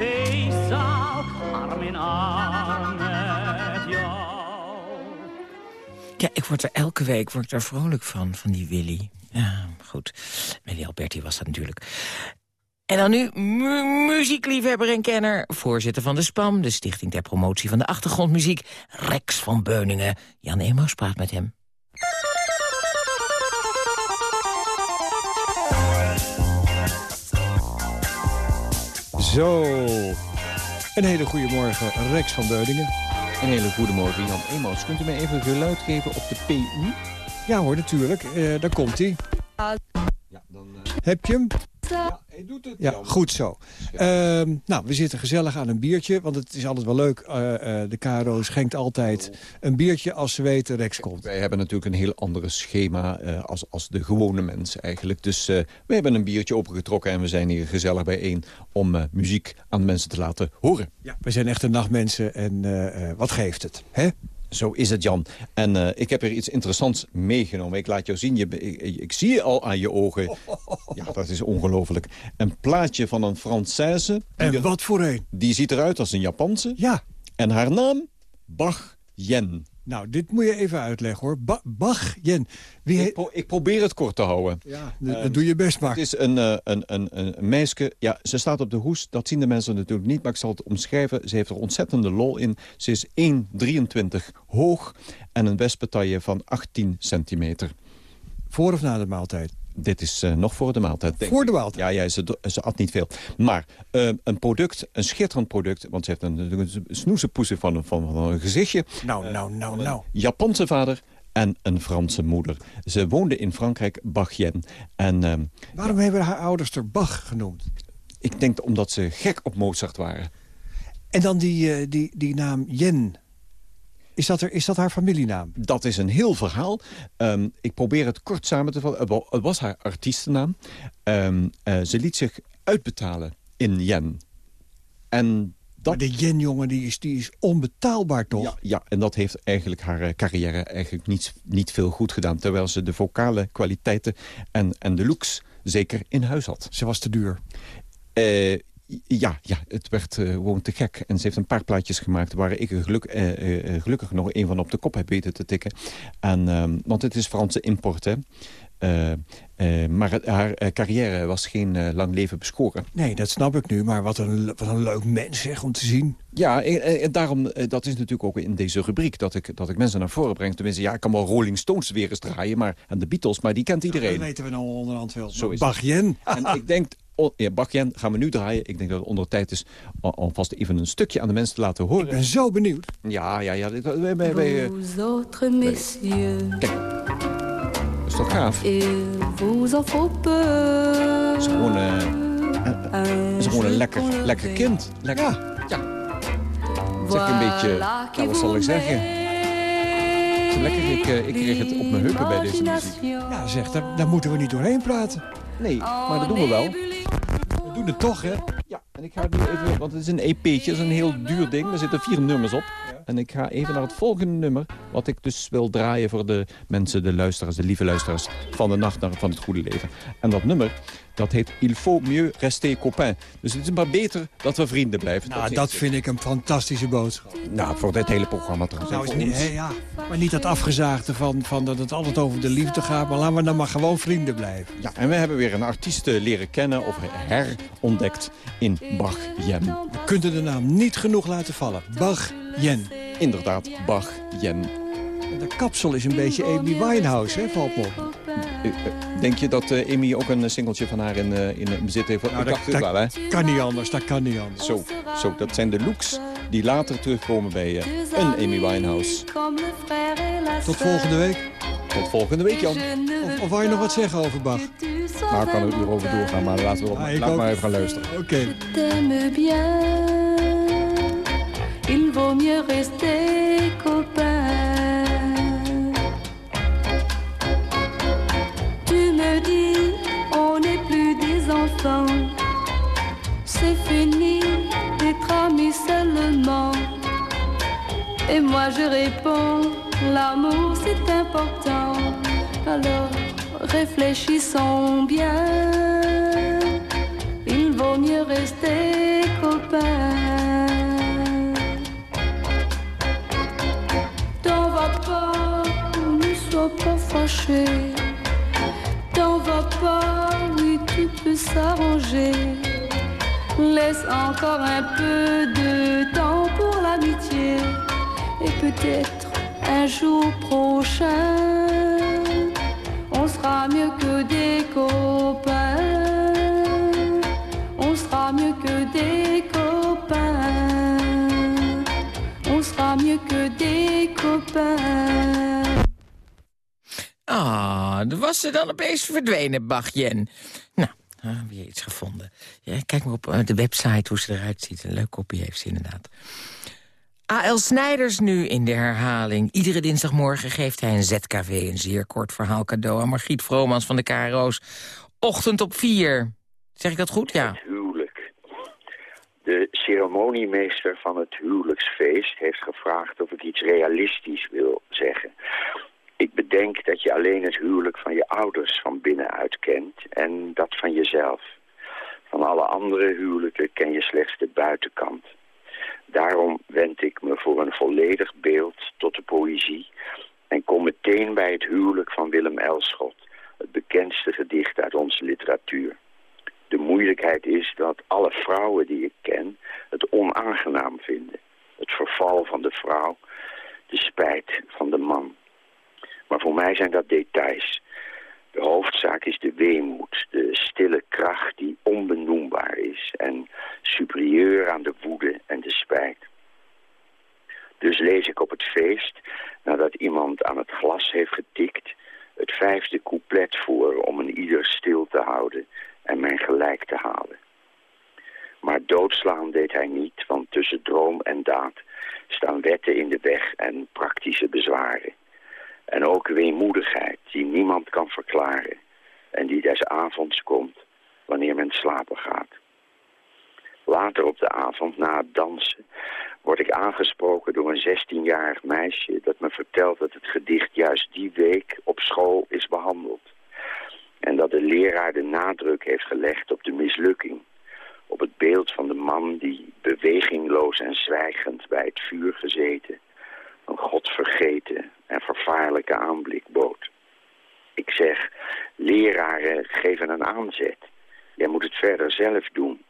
[SPEAKER 12] Feestzaal, arm in arm met jou.
[SPEAKER 3] Ja, ik word er elke week word er vrolijk van, van die Willy. Ja, goed. Meneer Alberti was dat natuurlijk. En dan nu mu muziekliefhebber en kenner, voorzitter van de SPAM... de Stichting ter Promotie van de Achtergrondmuziek, Rex van Beuningen. Jan Emaus praat met hem.
[SPEAKER 5] Zo, een hele goede morgen, Rex van Beuningen.
[SPEAKER 13] Een hele goede morgen, Jan Emaus. Kunt u mij even geluid geven op de PU?
[SPEAKER 5] Ja hoor, natuurlijk. Uh, daar komt hij. Ja, dan, uh... Heb je hem? Ja, hij doet het. Ja, goed zo. Uh, nou, we zitten gezellig aan een biertje, want het is altijd wel leuk. Uh, de KRO schenkt altijd een biertje als ze weten Rex komt.
[SPEAKER 13] Wij hebben natuurlijk een heel ander schema als, als de gewone mens eigenlijk. Dus we hebben een biertje opengetrokken en we zijn hier gezellig bijeen... om muziek aan de mensen te laten horen.
[SPEAKER 5] Ja, we zijn echte nachtmensen en wat geeft het, hè?
[SPEAKER 13] Zo is het, Jan. En uh, ik heb er iets interessants meegenomen. Ik laat jou zien. Je, ik, ik, zie je al aan je ogen. [laughs] Ja, dat is ongelooflijk. Een plaatje van een Française.
[SPEAKER 5] En wat voor een?
[SPEAKER 13] Die ziet eruit als een Japanse.
[SPEAKER 5] Ja.
[SPEAKER 13] En haar naam? Bach Yen.
[SPEAKER 5] Nou, dit moet je even uitleggen, hoor. Ba Bach, Jen.
[SPEAKER 13] Wie ik, pro ik, probeer het kort te houden.
[SPEAKER 5] Ja, dat doe je best maar.
[SPEAKER 13] Het is een, uh, een, een, een meisje. Ja, ze staat op de hoes. Dat zien de mensen natuurlijk niet, maar ik zal het omschrijven. Ze heeft er ontzettende lol in. Ze is 1,23 hoog en een wespentaille van 18 centimeter.
[SPEAKER 5] Voor of na de maaltijd?
[SPEAKER 13] Dit is uh, nog voor de maaltijd.
[SPEAKER 5] Voor de maaltijd?
[SPEAKER 13] Ja, ja ze, ze at niet veel. Maar uh, een product, een schitterend product... want ze heeft een, een van, van, van een gezichtje.
[SPEAKER 5] Nou, nou, nou, nou.
[SPEAKER 13] Japanse vader en een Franse moeder. Ze woonde in Frankrijk, Bachien. En, uh,
[SPEAKER 5] Waarom hebben haar ouders er Bach genoemd?
[SPEAKER 13] Ik denk omdat ze gek op Mozart waren.
[SPEAKER 5] En dan die, die, die naam Jen... Is dat, er, is dat haar familienaam?
[SPEAKER 13] Dat is een heel verhaal. Um, ik probeer het kort samen te vatten. Het was haar artiestennaam. Um, uh, ze liet zich uitbetalen in yen. En dat...
[SPEAKER 5] Maar de yen-jongen die is, die is onbetaalbaar, toch?
[SPEAKER 13] Ja, ja, en dat heeft eigenlijk haar uh, carrière eigenlijk niet, niet veel goed gedaan. Terwijl ze de vocale kwaliteiten en, en de looks zeker in huis had.
[SPEAKER 5] Ze was te duur.
[SPEAKER 13] Uh, ja, ja, het werd uh, gewoon te gek. En ze heeft een paar plaatjes gemaakt waar ik geluk, uh, uh, gelukkig nog een van op de kop heb weten te tikken. En, um, want het is Franse import, hè. maar het, haar carrière was geen lang leven beschoren.
[SPEAKER 5] Nee, dat snap ik nu. Maar wat een, wat een leuk mens zeg, om te zien.
[SPEAKER 13] Ja, en daarom, dat is natuurlijk ook in deze rubriek... dat ik, dat ik mensen naar voren breng. Tenminste, ja, ik kan wel Rolling Stones weer eens draaien... Maar, en de Beatles, maar die kent iedereen.
[SPEAKER 5] Dat weten we nou onderhand wel.
[SPEAKER 13] Zo is. [laughs] En ik denk, ja, Bakjen gaan we nu draaien. Ik denk dat het onder tijd is alvast even een stukje aan de mensen te laten horen.
[SPEAKER 5] Ik ben zo benieuwd.
[SPEAKER 13] Ja, ja, ja. Wij, wij, wij, Kijk, dat is toch gaaf? Het is gewoon, uh, uh, is gewoon een lekker, lekker kind. Lekker. Ja. ja. Zeg een beetje, nou, wat zal ik zeggen? Lekker, ik, uh, ik kreeg het op mijn heupen bij deze muziek.
[SPEAKER 5] Ja, zeg, daar, daar moeten we niet doorheen praten.
[SPEAKER 13] Nee, maar dat doen we wel.
[SPEAKER 5] Het toch, hè?
[SPEAKER 13] Ja, en ik ga nu even, want het is een EP'tje, het is een heel duur ding. Er zitten vier nummers op. Ja. En ik ga even naar het volgende nummer, wat ik dus wil draaien voor de mensen, de luisteraars, de lieve luisteraars van de nacht naar van het goede leven. En dat nummer, dat heet Il faut mieux rester copain. Dus het is maar beter dat we vrienden blijven.
[SPEAKER 5] Nou, dat, dat vind ik een fantastische boodschap.
[SPEAKER 13] Nou, voor dit hele programma trouwens.
[SPEAKER 5] Nou, is niet, ja. Maar niet dat afgezaagde van, van dat het altijd over de liefde gaat. Maar laten we dan maar gewoon vrienden blijven.
[SPEAKER 13] Ja, en we hebben weer een artiest leren kennen of herontdekt in Bach Yen.
[SPEAKER 5] We kunnen de naam niet genoeg laten vallen. Bach Yen.
[SPEAKER 13] Inderdaad, Bach Yen.
[SPEAKER 5] De kapsel is een beetje Amy Winehouse, hè, valt me.
[SPEAKER 13] Denk je dat uh, Amy ook een singeltje van haar in, uh, in bezit heeft?
[SPEAKER 5] Nou, dat, dat wel, hè? kan niet anders, dat kan niet anders.
[SPEAKER 13] Zo, zo, dat zijn de looks die later terugkomen bij uh, een Amy Winehouse.
[SPEAKER 5] Tot volgende week.
[SPEAKER 13] Tot volgende week, Jan.
[SPEAKER 5] Of, of wou je nog wat zeggen over Bach?
[SPEAKER 13] Nou, ik kan er hierover doorgaan, maar laten we ah, laat maar even gaan luisteren.
[SPEAKER 5] Oké. Okay.
[SPEAKER 14] Il vaut mieux rester copain. On n'est plus des enfants. C'est fini d'être amis seulement. Et moi je réponds, l'amour c'est important. Alors réfléchissons bien. Il vaut mieux rester copains. T'en vas pas, ne sois pas fâché. S'arranger. Laisse encore un peu de temps pour l'amitié et peut-être un jour prochain, on sera mieux que des copains. On sera mieux que des copains. On sera mieux que des copains.
[SPEAKER 3] Ah, er was ze dan opeens verdwenen, Bachjen. Ah, weer iets gevonden. Ja, kijk maar op eh, de website hoe ze eruit ziet. Een leuk kopie heeft ze inderdaad. A.L. Snijders nu in de herhaling. Iedere dinsdagmorgen geeft hij een ZKV een zeer kort verhaal cadeau... aan Margriet Vromans van de KRO's. Ochtend op vier. Zeg ik dat goed? Ja.
[SPEAKER 15] huwelijk. De ceremoniemeester van het huwelijksfeest heeft gevraagd of ik iets realistisch wil zeggen. Ik bedenk dat je alleen het huwelijk van je ouders van binnenuit kent en dat van jezelf. Van alle andere huwelijken ken je slechts de buitenkant. Daarom wend ik me voor een volledig beeld tot de poëzie en kom meteen bij het huwelijk van Willem Elschot, het bekendste gedicht uit onze literatuur. De moeilijkheid is dat alle vrouwen die ik ken het onaangenaam vinden. Het verval van de vrouw, de spijt van de man. Maar voor mij zijn dat details. De hoofdzaak is de weemoed, de stille kracht die onbenoembaar is en superieur aan de woede en de spijt. Dus lees ik op het feest, nadat iemand aan het glas heeft getikt, het vijfde couplet voor om een ieder stil te houden en mijn gelijk te halen. Maar doodslaan deed hij niet, want tussen droom en daad staan wetten in de weg en praktische bezwaren. En ook weemoedigheid die niemand kan verklaren en die des avonds komt wanneer men slapen gaat. Later op de avond, na het dansen, word ik aangesproken door een 16-jarig meisje dat me vertelt dat het gedicht juist die week op school is behandeld. En dat de leraar de nadruk heeft gelegd op de mislukking. Op het beeld van de man die bewegingloos en zwijgend bij het vuur gezeten een godvergeten en vervaarlijke aanblik bood. Ik zeg, leraren geven een aanzet. Jij moet het verder zelf doen.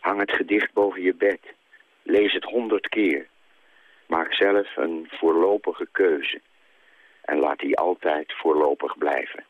[SPEAKER 15] Hang het gedicht boven je bed. Lees het honderd keer. Maak zelf een voorlopige keuze. En laat die altijd voorlopig blijven.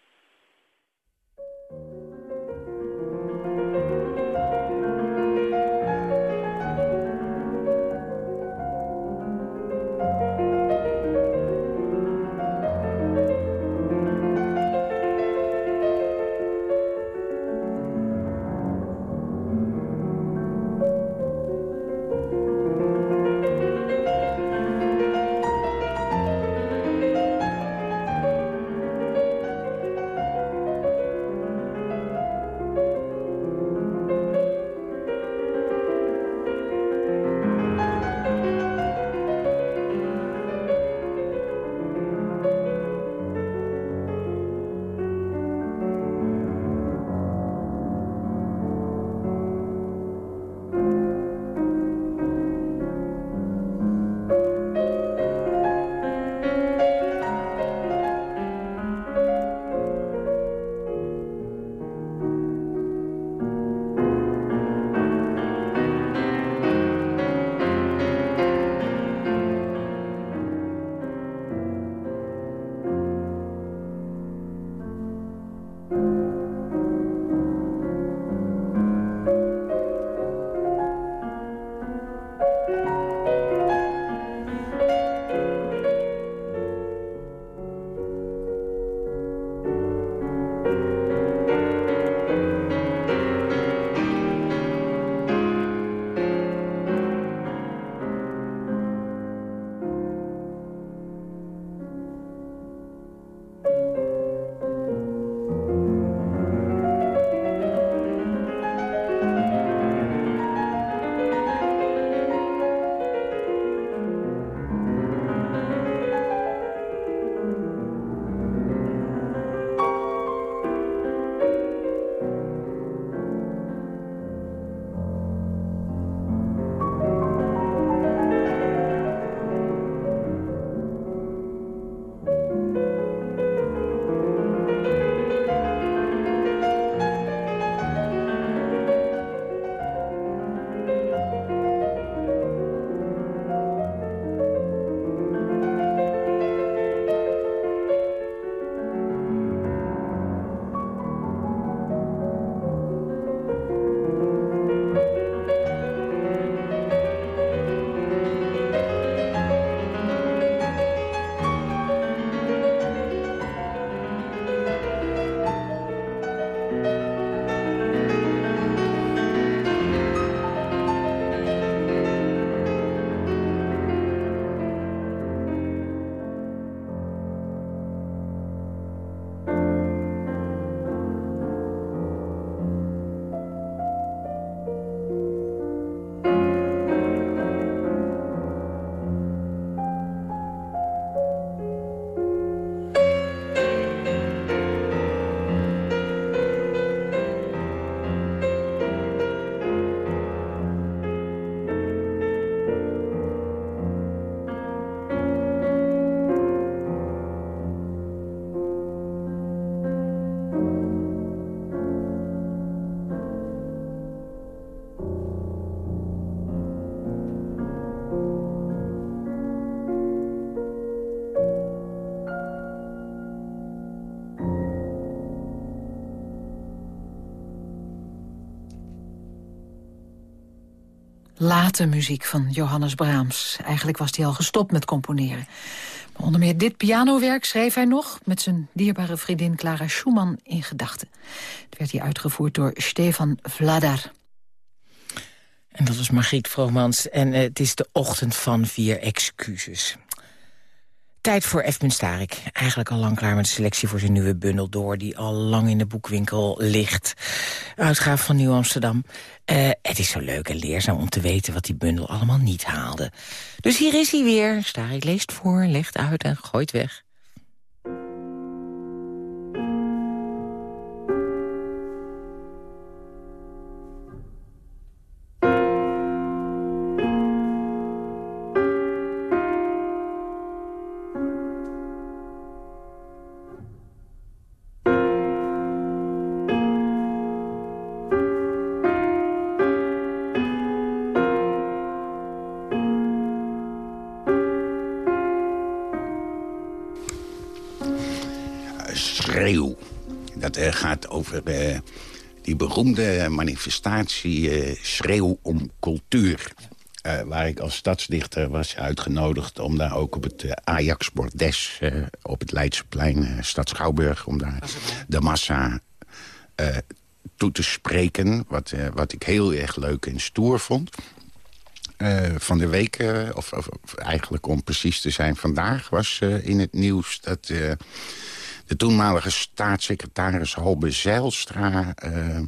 [SPEAKER 16] Muziek van Johannes Brahms. Eigenlijk was hij al gestopt met componeren. Maar onder meer dit pianowerk schreef hij nog... met zijn dierbare vriendin Clara Schumann in gedachten. Het werd hier uitgevoerd door Stefan Vladar.
[SPEAKER 3] En dat was Margriet Vromans. En eh, het is de ochtend van vier excuses. Tijd voor F. Starik. Eigenlijk al lang klaar met de selectie voor zijn nieuwe bundel door... die al lang in de boekwinkel ligt. Uitgave van Nieuw Amsterdam. Uh, het is zo leuk en leerzaam om te weten wat die bundel allemaal niet haalde. Dus hier is hij weer. Starik leest voor, legt uit en gooit weg.
[SPEAKER 17] Dat uh, gaat over uh, die beroemde manifestatie uh, Schreeuw om cultuur. waar ik als stadsdichter was uitgenodigd om daar ook op het Ajax Bordes... op het Leidseplein, Stad Schouwburg... om daar de massa toe te spreken. Wat, wat ik heel erg leuk en stoer vond. van de week, of, of, eigenlijk om precies te zijn vandaag... was in het nieuws dat de toenmalige staatssecretaris Halbe Zijlstra... Uh,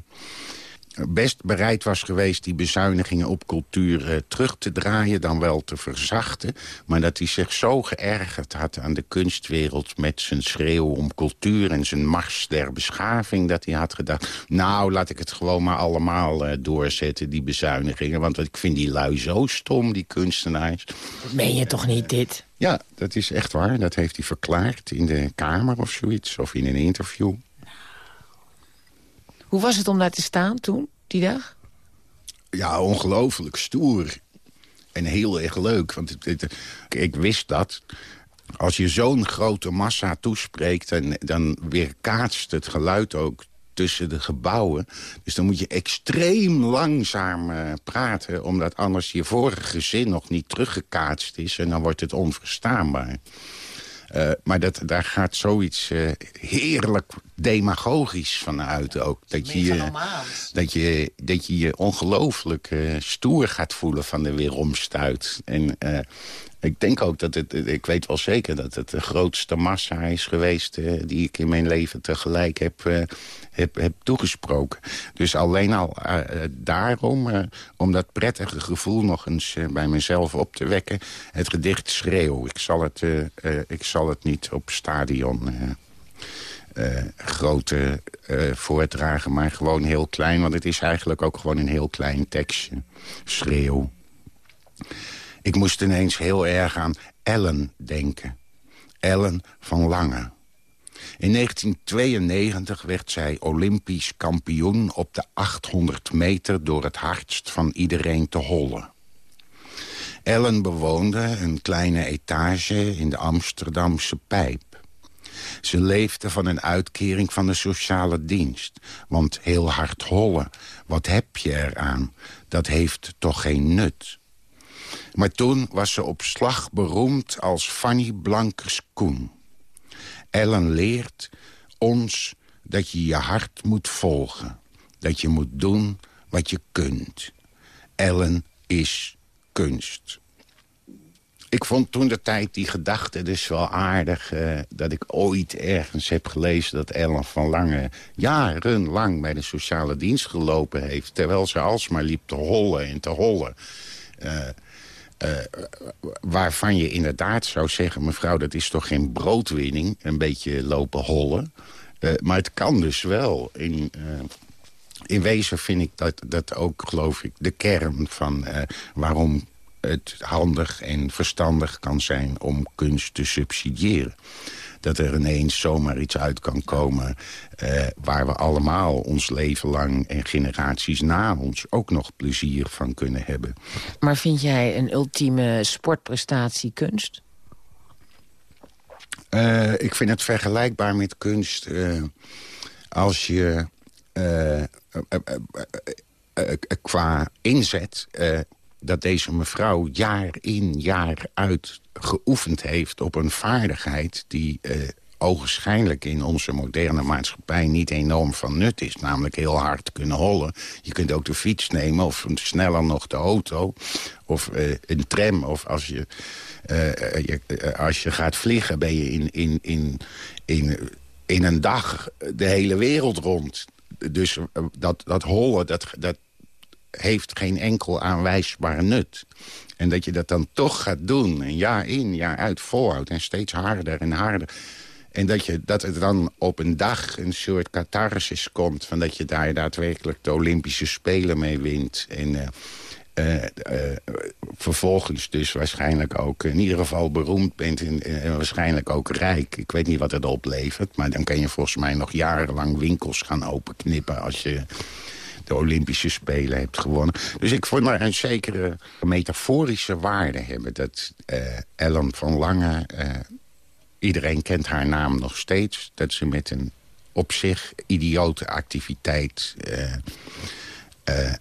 [SPEAKER 17] best bereid was geweest die bezuinigingen op cultuur uh, terug te draaien... dan wel te verzachten. Maar dat hij zich zo geërgerd had aan de kunstwereld... met zijn schreeuw om cultuur en zijn mars der beschaving... dat hij had gedacht, nou, laat ik het gewoon maar allemaal uh, doorzetten, die bezuinigingen. Want ik vind die lui zo stom, die kunstenaars.
[SPEAKER 3] Meen je toch niet dit?
[SPEAKER 17] Ja, dat is echt waar. Dat heeft hij verklaard in de Kamer of zoiets. Of in een interview.
[SPEAKER 3] Hoe was het om daar te staan toen, die dag?
[SPEAKER 17] Ja, ongelooflijk stoer. En heel erg leuk. Want ik wist dat als je zo'n grote massa toespreekt... En, dan weerkaatst het geluid ook tussen de gebouwen. Dus dan moet je extreem langzaam uh, praten... omdat anders je vorige zin nog niet teruggekaatst is... en dan wordt het onverstaanbaar. Uh, maar dat, daar gaat zoiets uh, heerlijk demagogisch van uit ook. Dat je, dat je, dat je je ongelooflijk uh, stoer gaat voelen van de weeromstuit. En ik denk ook dat het, ik weet wel zeker dat het de grootste massa is geweest... die ik in mijn leven tegelijk heb heb, heb toegesproken. Dus alleen al uh, daarom, uh, om dat prettige gevoel nog eens uh, bij mezelf op te wekken... het gedicht Schreeuw. Ik zal het, ik zal het niet op stadion... grote voordragen, maar gewoon heel klein. Want het is eigenlijk ook gewoon een heel klein tekstje. Schreeuw. Ik moest ineens heel erg aan Ellen denken. Ellen van Lange. In 1992 werd zij olympisch kampioen op de 800 meter... door het hardst van iedereen te hollen. Ellen bewoonde een kleine etage in de Amsterdamse Pijp. Ze leefde van een uitkering van de sociale dienst. Want heel hard hollen, wat heb je eraan? Dat heeft toch geen nut? Maar toen was ze op slag beroemd als Fanny Blankers-Koen. Ellen leert ons dat je je hart moet volgen. Dat je moet doen wat je kunt. Ellen is kunst. Ik vond toen de tijd die gedachte dus wel aardig... Uh, dat ik ooit ergens heb gelezen dat Ellen van Lange... jarenlang bij de sociale dienst gelopen heeft... terwijl ze alsmaar liep te hollen en te hollen. Uh, uh, waarvan je inderdaad zou zeggen... mevrouw, dat is toch geen broodwinning, een beetje lopen hollen. Uh, maar het kan dus wel. In, uh, in wezen vind ik dat, dat ook, geloof ik, de kern van waarom het handig en verstandig kan zijn om kunst te subsidiëren dat er ineens zomaar iets uit kan komen... Uh, waar we allemaal ons leven lang en generaties na ons... ook nog plezier van kunnen hebben.
[SPEAKER 3] Maar vind jij een ultieme sportprestatie kunst?
[SPEAKER 17] Uh, ik vind het vergelijkbaar met kunst uh, als je qua inzet dat deze mevrouw jaar in, jaar uit geoefend heeft op een vaardigheid... die uh, ogenschijnlijk in onze moderne maatschappij niet enorm van nut is. Namelijk heel hard kunnen hollen. Je kunt ook de fiets nemen of sneller nog de auto. Of uh, een tram. Of als je, uh, je als je gaat vliegen ben je in, in, in, in, in een dag de hele wereld rond. Dus dat, dat hollen, dat, dat, heeft geen enkel aanwijsbaar nut. En dat je dat dan toch gaat doen, en jaar in, jaar uit volhoudt... en steeds harder en harder. En dat, je, dat het dan op een dag een soort catharsis komt... van dat je daar daadwerkelijk de Olympische Spelen mee wint. En uh, uh, uh, vervolgens dus waarschijnlijk ook in ieder geval beroemd bent... En, en, waarschijnlijk ook rijk. Ik weet niet wat het oplevert... maar dan kan je volgens mij nog jarenlang winkels gaan openknippen... als je de Olympische Spelen hebt gewonnen. Dus ik vond daar een zekere metaforische waarde hebben. Dat uh, Ellen van Lange, uh, iedereen kent haar naam nog steeds. Dat ze met een op zich idiote activiteit... Uh,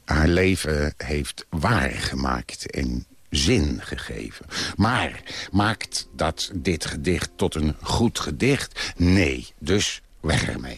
[SPEAKER 17] haar leven heeft waargemaakt en zin gegeven. Maar maakt dat dit gedicht tot een goed gedicht? Nee, dus weg ermee.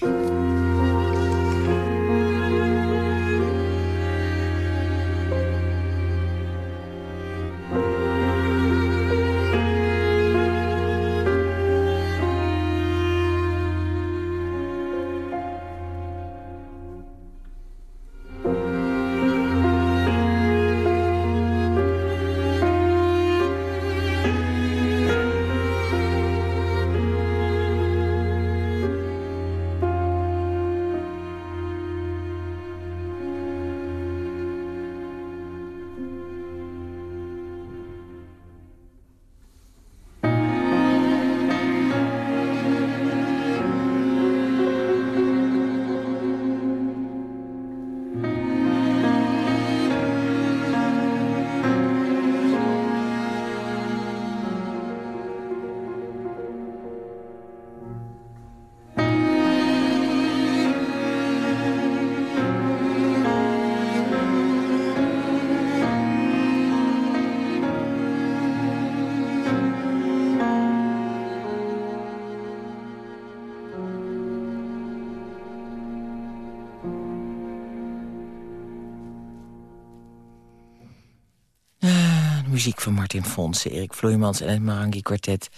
[SPEAKER 3] Muziek van Martin Fonsen, Erik Vloeimans en het Marangi Quartet.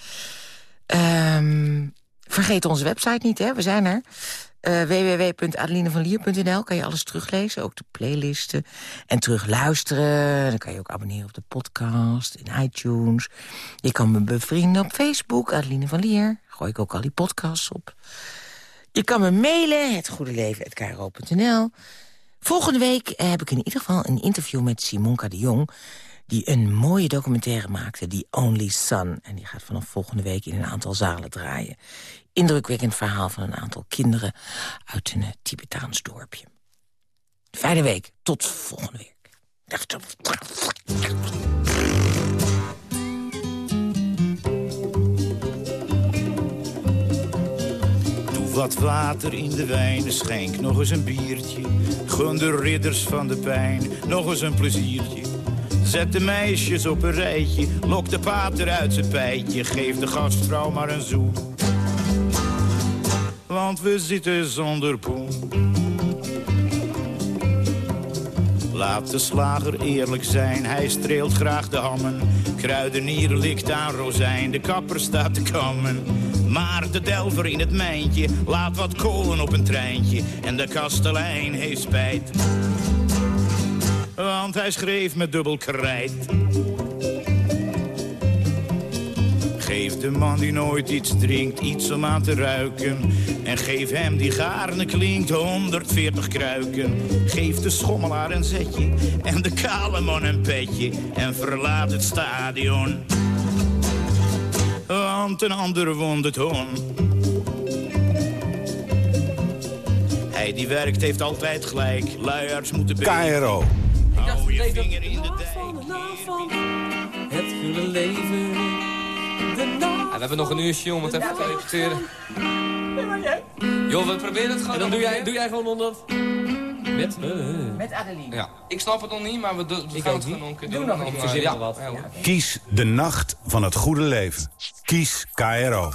[SPEAKER 3] Um, vergeet onze website niet, hè? we zijn er. Uh, www.adelinevanlier.nl kan je alles teruglezen, ook de playlisten. En terugluisteren, dan kan je ook abonneren op de podcast in iTunes. Je kan me bevrienden op Facebook, Adeline van Lier. Gooi ik ook al die podcasts op. Je kan me mailen, hetgoedeleven.kro.nl. Volgende week heb ik in ieder geval een interview met Simonka de Jong die een mooie documentaire maakte, die Only Son. En die gaat vanaf volgende week in een aantal zalen draaien. Indrukwekkend verhaal van een aantal kinderen uit een Tibetaans dorpje. Fijne week, tot volgende week.
[SPEAKER 18] Doe wat water in de wijn, schenk nog eens een biertje. Gun de ridders van de pijn nog eens een pleziertje. Zet de meisjes op een rijtje, lok de pater uit zijn pijtje. Geef de gastvrouw maar een zoen. Want we zitten zonder poen. Laat de slager eerlijk zijn, hij streelt graag de hammen. Kruidenier likt aan rozijn, de kapper staat te kammen. Maar de delver in het mijntje laat wat kolen op een treintje. En de kastelein heeft spijt want hij schreef met dubbel krijt. Geef de man die nooit iets drinkt iets om aan te ruiken. En geef hem die gaarne klinkt 140 kruiken. Geef de schommelaar een zetje en de kale man een petje. En verlaat het stadion. Want een ander wond het. Hij die werkt heeft altijd gelijk. Luiarts moeten...
[SPEAKER 2] KRO.
[SPEAKER 18] Ik dacht, de dijk.
[SPEAKER 19] Het goede leven. Ja, we hebben nog een uurtje om het even te repeteren. Joh, we proberen het gewoon. En dan doe jij, doe jij gewoon onder. Met?
[SPEAKER 3] Met Adeline.
[SPEAKER 19] Ja. Ik snap het nog niet, maar we, we gaan het gewoon nog een keer
[SPEAKER 3] Doe
[SPEAKER 19] doen.
[SPEAKER 3] nog een keer.
[SPEAKER 19] ja.
[SPEAKER 2] Kies de nacht van het goede leven. Kies KRO.